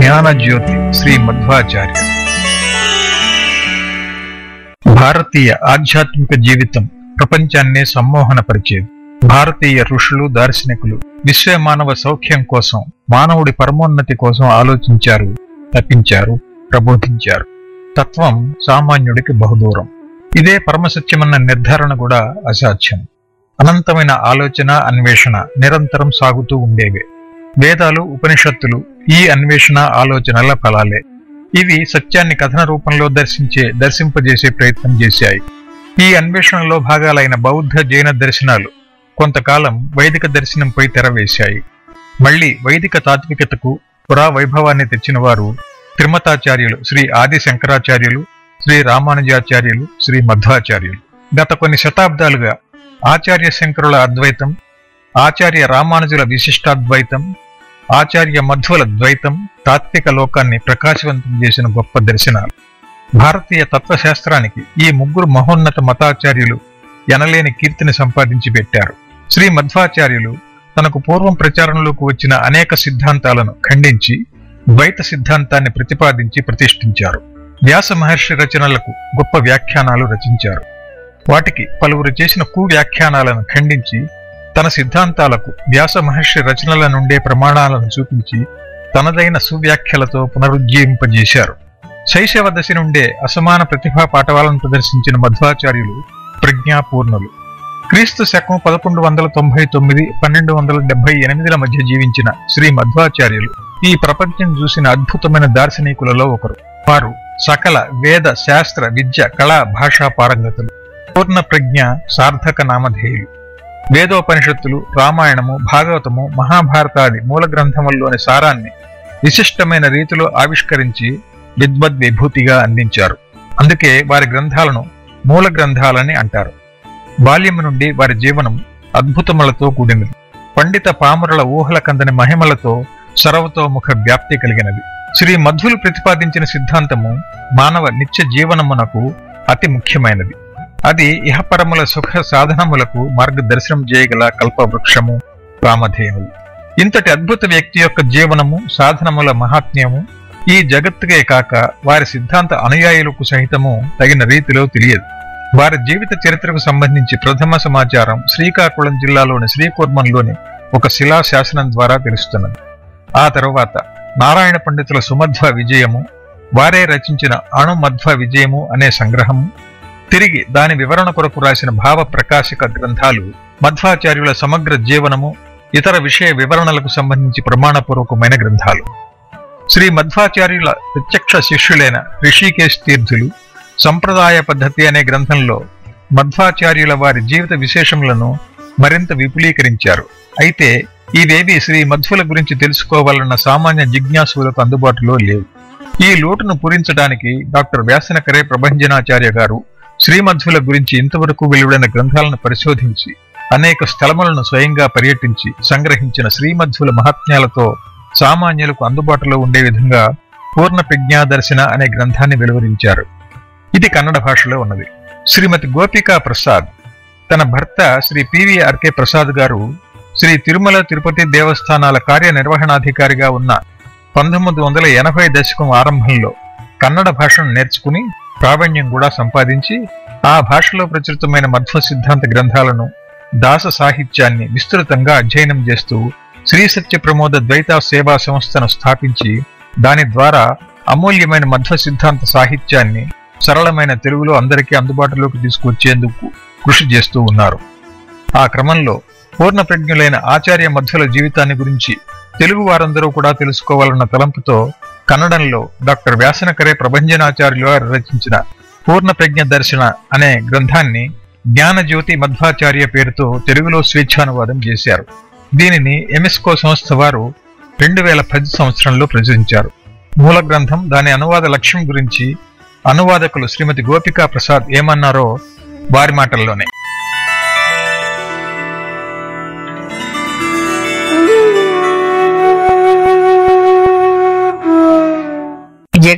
జ్ఞానజ్యోతి శ్రీ మధ్వాచార్య. భారతీయ ఆధ్యాత్మిక జీవితం ప్రపంచాన్నే సమ్మోహనపరిచేది. భారతీయ ఋషులు దార్శనికులు విశ్వ మానవ సౌఖ్యం కోసం మానవుడి పరమోన్నతి కోసం ఆలోచించారు తప్పించారు ప్రబోధించారు. తత్వం సామాన్యుడికి బహుదూరం. ఇదే పరమసత్యమన్న నిర్ధారణ కూడా అసాధ్యం. అనంతమైన ఆలోచన అన్వేషణ నిరంతరం సాగుతూ ఉండేవే. వేదాలు ఉపనిషత్తులు ఈ అన్వేషణ ఆలోచనల ఫలాలే. ఇవి సత్యాన్ని కథన రూపంలో దర్శించే దర్శింపజేసే ప్రయత్నం చేశాయి. ఈ అన్వేషణలో భాగాలైన బౌద్ధ జైన దర్శనాలు కొంతకాలం వైదిక దర్శనంపై తెరవేశాయి. మళ్ళీ వైదిక తాత్వికతకు పురా వైభవాన్ని తెచ్చిన వారు త్రిమతాచార్యులు శ్రీ ఆది శంకరాచార్యులు శ్రీ రామానుజాచార్యులు శ్రీ మధ్వాచార్యులు. గత కొన్ని శతాబ్దాలుగా ఆచార్య శంకరుల అద్వైతం ఆచార్య రామానుజుల విశిష్టాద్వైతం ఆచార్య మధ్వల ద్వైతం తాత్విక లోకాన్ని ప్రకాశవంతం చేసిన గొప్ప దర్శనాలు. భారతీయ తత్వశాస్త్రానికి ఈ ముగ్గురు మహోన్నత మతాచార్యులు ఎనలేని కీర్తిని సంపాదించి పెట్టారు. శ్రీ మధ్వాచార్యులు తనకు పూర్వం ప్రచారంలోకి వచ్చిన అనేక సిద్ధాంతాలను ఖండించి ద్వైత సిద్ధాంతాన్ని ప్రతిపాదించి ప్రతిష్ఠించారు. వ్యాస మహర్షి రచనలకు గొప్ప వ్యాఖ్యానాలు రచించారు. వాటికి పలువురు చేసిన కు వ్యాఖ్యానాలను ఖండించి తన సిద్ధాంతాలకు వ్యాస మహర్షి రచనల నుండే ప్రమాణాలను చూపించి తనదైన సువ్యాఖ్యలతో పునరుజ్జీవింపజేశారు. శైశవ దశ నుండే అసమాన ప్రతిభా పాఠవాలను ప్రదర్శించిన మధ్వాచార్యులు ప్రజ్ఞాపూర్ణులు. క్రీస్తు శకం పదకొండు వందల తొంభై తొమ్మిది పన్నెండు వందల డెబ్బై ఎనిమిదిల మధ్య జీవించిన శ్రీ మధ్వాచార్యులు ఈ ప్రపంచం చూసిన అద్భుతమైన దార్శనికులలో ఒకరు. వారు సకల వేద శాస్త్ర విద్య కళా భాషా పారంగతులు. పూర్ణ ప్రజ్ఞ సార్థక నామధేయులు. వేదోపనిషత్తులు రామాయణము భాగవతము మహాభారతాది మూల గ్రంథముల్లోని సారాన్ని విశిష్టమైన రీతిలో ఆవిష్కరించి విద్వద్ విభూతిగా అందించారు. అందుకే వారి గ్రంథాలను మూల గ్రంథాలని అంటారు. బాల్యం నుండి వారి జీవనం అద్భుతములతో కూడినది. పండిత పామరుల ఊహల కందని మహిమలతో సర్వతోముఖ వ్యాప్తి కలిగినది. శ్రీ మధ్వులు ప్రతిపాదించిన సిద్ధాంతము మానవ నిత్య జీవనమునకు అతి ముఖ్యమైనది. అది ఇహపరముల సుఖ సాధనములకు మార్గదర్శనం చేయగల కల్పవృక్షము రామధేనువు. ఇంతటి అద్భుత వ్యక్తి యొక్క జీవనము సాధనముల మహాత్మ్యము ఈ జగత్తుకే కాక వారి సిద్ధాంత అనుయాయులకు సహితము తగిన రీతిలో తెలియదు. వారి జీవిత చరిత్రకు సంబంధించి ప్రథమ సమాచారం శ్రీకాకుళం జిల్లాలోని శ్రీకూర్మంలోని ఒక శిలా శాసనం ద్వారా తెలుస్తున్నది. ఆ తరువాత నారాయణ పండితుల సుమధ్వ విజయము వారే రచించిన అణుమధ్వ విజయము అనే సంగ్రహము తిరిగి దాని వివరణ కొరకు రాసిన భావ ప్రకాశక గ్రంథాలు మధ్వాచార్యుల సమగ్ర జీవనము ఇతర విషయ వివరణలకు సంబంధించి ప్రమాణపూర్వకమైన గ్రంథాలు. శ్రీ మధ్వాచార్యుల ప్రత్యక్ష శిష్యులైన రిషికేశ్ తీర్థులు సంప్రదాయ పద్ధతి అనే గ్రంథంలో మధ్వాచార్యుల వారి జీవిత విశేషములను మరింత విపులీకరించారు. అయితే ఇవేవి శ్రీ మధ్వుల గురించి తెలుసుకోవాలన్న సామాన్య జిజ్ఞాసులకు అందుబాటులో లేవు. ఈ లోటును పూరించడానికి డాక్టర్ వ్యాసనకరే ప్రభంజనాచార్య గారు శ్రీమధ్వుల గురించి ఇంతవరకు వెలువడిన గ్రంథాలను పరిశోధించి అనేక స్థలములను స్వయంగా పర్యటించి సంగ్రహించిన శ్రీమధ్వుల మహాత్మ్యాలతో సామాన్యులకు అందుబాటులో ఉండే విధంగా పూర్ణ ప్రజ్ఞాదర్శన అనే గ్రంథాన్ని వెలువరించారు. ఇది కన్నడ భాషలో ఉన్నది. శ్రీమతి గోపికా ప్రసాద్ తన భర్త శ్రీ పివి ఆర్కే ప్రసాద్ గారు శ్రీ తిరుమల తిరుపతి దేవస్థానాల కార్యనిర్వహణాధికారిగా ఉన్న పంతొమ్మిది వందల ఎనభై దశకం ఆరంభంలో కన్నడ భాషను నేర్చుకుని ప్రావీణ్యం కూడా సంపాదించి ఆ భాషలో ప్రచురితమైన మధ్వ సిద్ధాంత గ్రంథాలను దాస సాహిత్యాన్ని విస్తృతంగా అధ్యయనం చేస్తూ శ్రీ సత్య ప్రమోద ద్వైత సేవా సంస్థను స్థాపించి దాని ద్వారా అమూల్యమైన మధ్వ సిద్ధాంత సాహిత్యాన్ని సరళమైన తెలుగులో అందరికీ అందుబాటులోకి తీసుకొచ్చేందుకు కృషి చేస్తూ ఉన్నారు. ఆ క్రమంలో పూర్ణ ప్రజ్ఞులైన ఆచార్య మధ్యల జీవితాన్ని గురించి తెలుగు వారందరూ కూడా తెలుసుకోవాలన్న తలంపుతో కన్నడంలో డాక్టర్ వ్యాసనకరే ప్రభంజనాచార్యులు వారు రచించిన పూర్ణ ప్రజ్ఞ దర్శన అనే గ్రంథాన్ని జ్ఞానజ్యోతి మధ్వాచార్య పేరుతో తెలుగులో స్వేచ్ఛానువాదం చేశారు. దీనిని ఎమిస్కో సంస్థ వారు రెండు వేల పది సంవత్సరంలో ప్రచురించారు. మూల గ్రంథం దాని అనువాద లక్ష్యం గురించి అనువాదకులు శ్రీమతి గోపికా ప్రసాద్ ఏమన్నారో వారి మాటల్లోనే.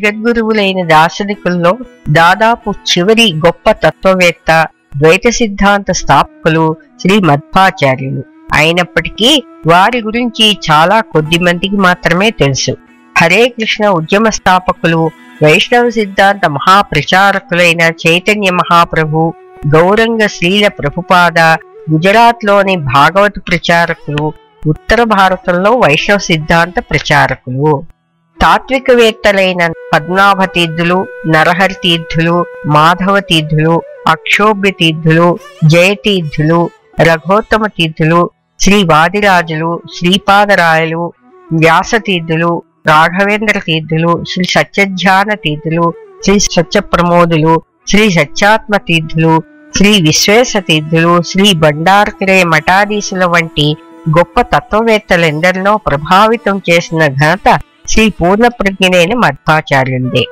జగద్గురువులైన దార్శనికుల్లో దాదాపు చివరి గొప్ప తత్వవేత్త ద్వైత సిద్ధాంత స్థాపకులు శ్రీ మధ్వాచార్యులు. అయినప్పటికీ వారి గురించి చాలా కొద్ది మందికి మాత్రమే తెలుసు. హరే కృష్ణ ఉద్యమ స్థాపకులు వైష్ణవ సిద్ధాంత మహాప్రచారకులైన చైతన్య మహాప్రభు గౌరంగ శ్రీల ప్రభుపాద గుజరాత్లోని భాగవత ప్రచారకులు ఉత్తర భారతంలో వైష్ణవ సిద్ధాంత ప్రచారకులు. తాత్వికవేత్తలైన పద్మనాభ తీర్థులు నరహరి తీర్థులు మాధవ తీర్థులు అక్షోభ్య తీర్థులు జయతీర్థులు రఘోత్తమ తీర్థులు శ్రీ వాదిరాజులు శ్రీపాదరాయలు వ్యాసతీర్థులు రాఘవేంద్ర తీర్థులు శ్రీ సత్యధ్యాన తీర్థులు శ్రీ సత్య ప్రమోదులు శ్రీ సత్యాత్మ తీర్థులు శ్రీ విశ్వేశ తీర్థులు శ్రీ బండార్కిరే మఠాధీశుల వంటి గొప్ప తత్వవేత్తలెందరినో ప్రభావితం చేసిన ఘనత శ్రీ పూర్ణప్రజ్ఞనేని మధ్వాచార్యుందే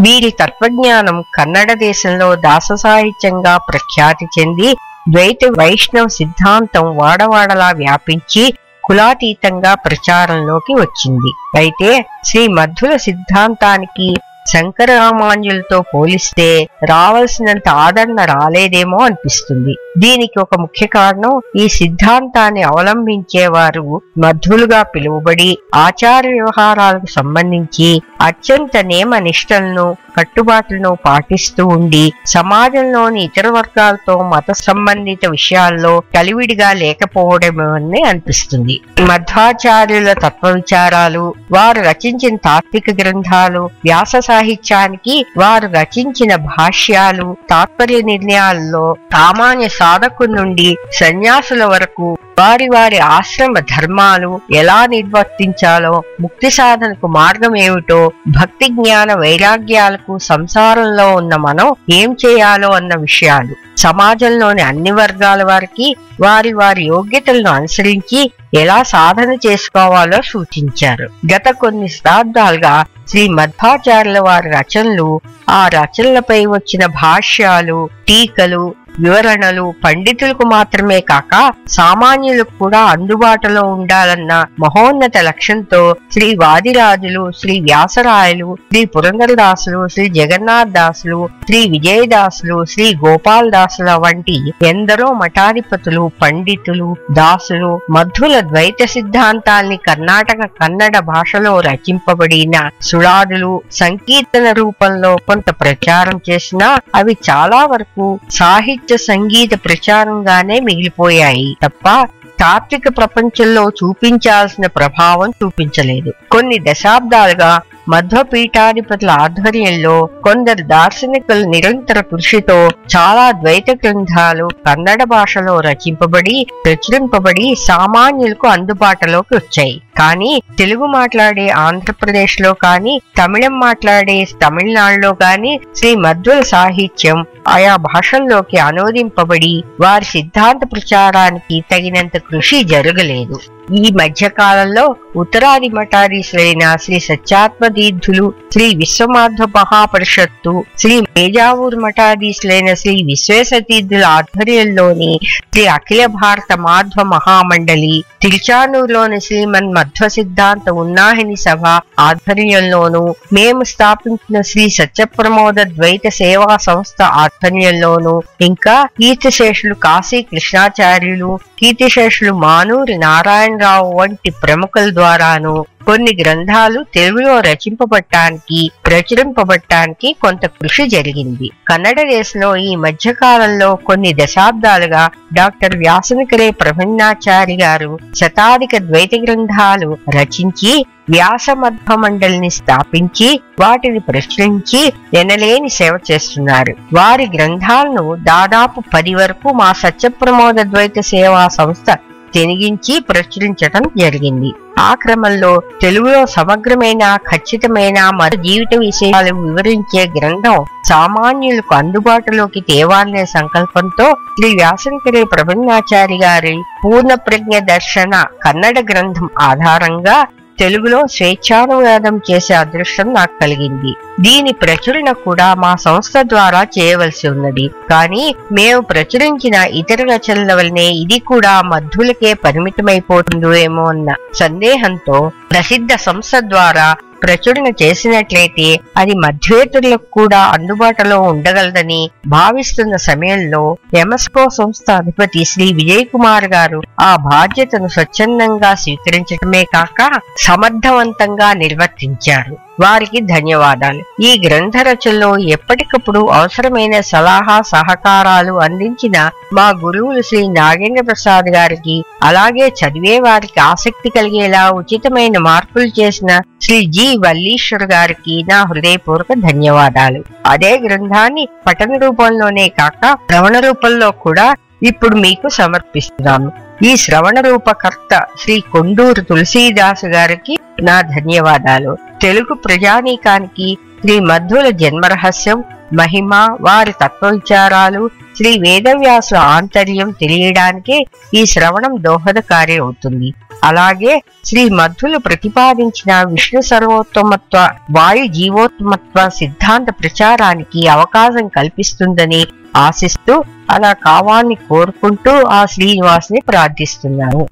వీరి తత్వజ్ఞానం కన్నడ దేశంలో దాస సాహిత్యంగా ప్రఖ్యాతి చెంది ద్వైత వైష్ణవ సిద్ధాంతం వాడవాడలా వ్యాపించి కులాతీతంగా ప్రచారంలోకి వచ్చింది. అయితే శ్రీ మధ్వుల సిద్ధాంతానికి శంకరరామాన్యులతో పోలిస్తే రావాల్సినంత ఆదరణ రాలేదేమో అనిపిస్తుంది. దీనికి ఒక ముఖ్య కారణం ఈ సిద్ధాంతాన్ని అవలంబించేవారు మధ్వులుగా పిలువబడి ఆచార వ్యవహారాలకు సంబంధించి అత్యంత నియమ నిష్టలను కట్టుబాట్లను పాటిస్తూ ఉండి సమాజంలోని ఇతర వర్గాలతో మత సంబంధిత విషయాల్లో కలివిడిగా లేకపోవడమే అనిపిస్తుంది. మధ్వాచార్యుల తత్వ విచారాలు వారు రచించిన తాత్విక గ్రంథాలు వ్యాస సాహిత్యానికి వారు రచించిన భాష్యాలు తాత్పర్య నిర్ణయాల్లో సామాన్య సాధకు నుండి సన్యాసుల వరకు వారి వారి ఆశ్రమ ధర్మాలు ఎలా నిర్వర్తించాలో ముక్తి సాధనకు మార్గం ఏమిటో భక్తి జ్ఞాన వైరాగ్యాలకు సంసారంలో ఉన్న మనం ఏం చేయాలో అన్న విషయాలు. సమాజంలోని అన్ని వర్గాల వారికి వారి వారి యోగ్యతలను అనుసరించి ఎలా సాధన చేసుకోవాలో సూచించారు. గత కొన్ని శతాబ్దాలుగా శ్రీ మధ్వాచార్యుల వారి రచనలు ఆ రచనలపై వచ్చిన భాష్యాలు టీకలు వివరణలు పండితులకు మాత్రమే కాక సామాన్యులకు కూడా అందుబాటులో ఉండాలన్న మహోన్నత లక్ష్యంతో శ్రీ వాదిరాజులు శ్రీ వ్యాసరాయలు శ్రీ పురంధరదాసులు శ్రీ జగన్నాథ్ దాసులు శ్రీ విజయదాసులు శ్రీ గోపాల్ దాసుల వంటి ఎందరో మఠాధిపతులు పండితులు దాసులు మధ్వుల ద్వైత సిద్ధాంతాల్ని కర్ణాటక కన్నడ భాషలో రచింపబడిన సుళాదులు సంకీర్తన రూపంలో కొంత ప్రచారం చేసినా అవి చాలా వరకు సాహిత్య సంగీత ప్రచారంగానే మిగిలిపోయాయి తప్ప తాత్విక ప్రపంచంలో చూపించాల్సిన ప్రభావం చూపించలేదు. కొన్ని దశాబ్దాలుగా మధ్వపీఠాధిపతుల ఆధ్వర్యంలో కొందరు దార్శనికుల నిరంతర కృషితో చాలా ద్వైత గ్రంథాలు కన్నడ భాషలో రచింపబడి ప్రచురింపబడి సామాన్యులకు అందుబాటులోకి వచ్చాయి. కానీ తెలుగు మాట్లాడే ఆంధ్రప్రదేశ్లో కానీ తమిళం మాట్లాడే తమిళనాడులో కానీ శ్రీ మధ్వల సాహిత్యం ఆయా భాషల్లోకి అనువదింపబడి వారి సిద్ధాంత ప్రచారానికి తగినంత కృషి జరగలేదు. ఈ మధ్య కాలంలో ఉత్తరాది మఠాధీశులైన శ్రీ సత్యాత్మ తీర్థులు శ్రీ విశ్వమాధ్వ మహాపరిషత్తు శ్రీ మేజావూర్ మఠాధీశులైన శ్రీ విశ్వేశతీర్థుల ఆధ్వర్యంలోని శ్రీ అఖిల భారత మాధ్వ మహామండలి తిరుచానూరులోని శ్రీమన్ మధ్వ సిద్ధాంత ఉన్నాహిని సభ ఆధ్వర్యంలోను మేము స్థాపించిన శ్రీ సత్యప్రమోద ద్వైత సేవా సంస్థ ఆధ్వర్యంలోను ఇంకా కీర్తిశేషులు కాశీ కృష్ణాచార్యులు కీర్తిశేషులు మానూరి నారాయణ రావు వంటి ప్రముఖుల ద్వారాను కొన్ని గ్రంథాలు తెలుగులో రచింపబట్టానికి ప్రచురింపబట్టానికి కొంత కృషి జరిగింది. కన్నడ దేశంలో ఈ మధ్య కాలంలో కొన్ని దశాబ్దాలుగా డాక్టర్ వ్యాసనికరే ప్రవీణాచారి గారు శతాధిక ద్వైత గ్రంథాలు రచించి వ్యాసమధ్వ మండలిని స్థాపించి వాటిని ప్రచురించి ఎనలేని సేవ చేస్తున్నారు. వారి గ్రంథాలను దాదాపు పది వరకు మా సత్యప్రమోద ద్వైత సేవా సంస్థ తెనిగించి ప్రచురించటం జరిగింది. ఆ క్రమంలో తెలుగులో సమగ్రమైన ఖచ్చితమైన మరి జీవిత విషయాలు వివరించే గ్రంథం సామాన్యులకు అందుబాటులోకి తేవాలనే సంకల్పంతో శ్రీ వ్యాసంకరి ప్రబంధాచారి గారి పూర్ణ ప్రజ్ఞ దర్శన కన్నడ గ్రంథం ఆధారంగా తెలుగులో స్వేచ్ఛానువాదం చేసే అదృష్టం నాకు కలిగింది. దీని ప్రచురణ కూడా మా సంస్థ ద్వారా చేయవలసి ఉన్నది. కానీ మేము ప్రచురించిన ఇతర రచనల వల్లనే ఇది కూడా మధ్యులకే పరిమితమైపోతుందో ఏమో అన్న సందేహంతో ప్రసిద్ధ సంస్థ ద్వారా ప్రచురణ చేసినట్లయితే అది మధ్యవేతులకు కూడా అందుబాటులో ఉండగలదని భావిస్తున్న సమయంలో ఎమస్కో సంస్థ అధిపతి శ్రీ విజయ్ కుమార్ గారు ఆ బాధ్యతను స్వచ్ఛందంగా స్వీకరించడమే కాక సమర్థవంతంగా నిర్వర్తించారు. వారికి ధన్యవాదాలు. ఈ గ్రంథ రచనలో ఎప్పటికప్పుడు అవసరమైన సలహా సహకారాలు అందించిన మా గురువులు శ్రీ నాగేంద్ర ప్రసాద్ గారికి అలాగే చదివే వారికి ఆసక్తి కలిగేలా ఉచితమైన మార్పులు చేసిన శ్రీ జి వల్లీశ్వర్ గారికి నా హృదయపూర్వక ధన్యవాదాలు. అదే గ్రంథాన్ని పఠన రూపంలోనే కాక శ్రవణ రూపంలో కూడా ఇప్పుడు మీకు సమర్పిస్తున్నాను. ఈ శ్రవణ రూపకర్త శ్రీ కొండూరు తులసీదాసు గారికి నా ధన్యవాదాలు. తెలుగు ప్రజానీకానికి శ్రీ మధ్వుల జన్మరహస్యం మహిమ వారి తత్వ విచారాలు శ్రీ వేదవ్యాసుల ఆంతర్యం తెలియడానికే ఈ శ్రవణం దోహదకారి అవుతుంది. అలాగే శ్రీ మధ్వులు ప్రతిపాదించిన విష్ణు సర్వోత్తమత్వ వాయు జీవోత్తమత్వ సిద్ధాంత ప్రచారానికి అవకాశం కల్పిస్తుందని ఆశిస్తూ అలా కావాలని కోరుకుంటూ ఆ శ్రీనివాసుని ప్రార్థిస్తున్నాను.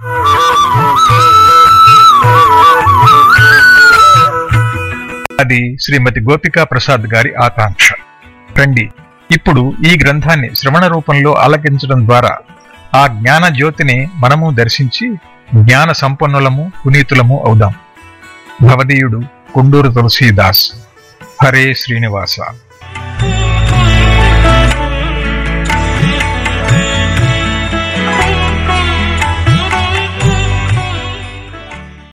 అది శ్రీమతి గోపికా ప్రసాద్ గారి ఆకాంక్ష. రండి ఇప్పుడు ఈ గ్రంథాన్ని శ్రవణ రూపంలో ఆలకించడం ద్వారా ఆ జ్ఞాన జ్యోతిని మనము దర్శించి జ్ఞాన సంపన్నులము పునీతులము అవుదాం. భవదీయుడు కొండూరు తులసీదాస్. హరే శ్రీనివాస.